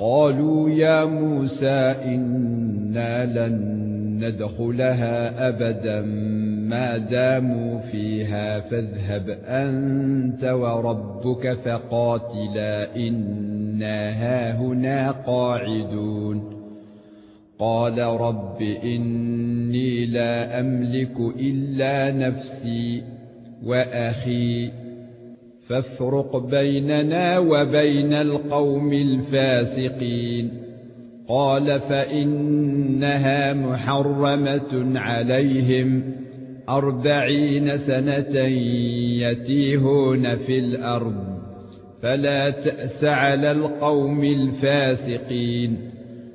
قالوا يا موسى إنا لن ندخلها أبدا ما داموا فيها فاذهب أنت وربك فقاتلا إنا هاهنا قاعدون. قال رب إني لا أملك إلا نفسي وأخي فافرق بيننا وبين القوم الفاسقين. قال فإنها محرمة عليهم. أربعين سنة يتيهون في الأرض. فلا تأس على القوم الفاسقين.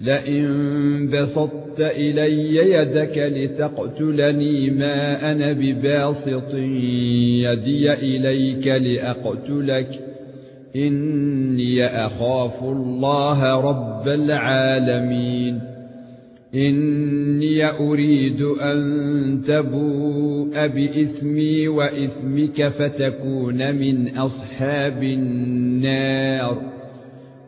لئن بسطت إلي يدك لتقتلني ما أنا بباسط يدي إليك لأقتلك. إني أخاف الله رب العالمين. إني أريد أن تبوء بإثمي وإثمك فتكون من أصحاب النار.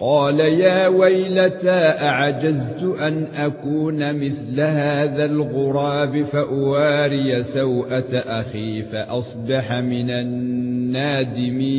قال يا ويلتى أعجزت أن أكون مثل هذا الغراب فأواري سوءة أخي فأصبح من النادمين.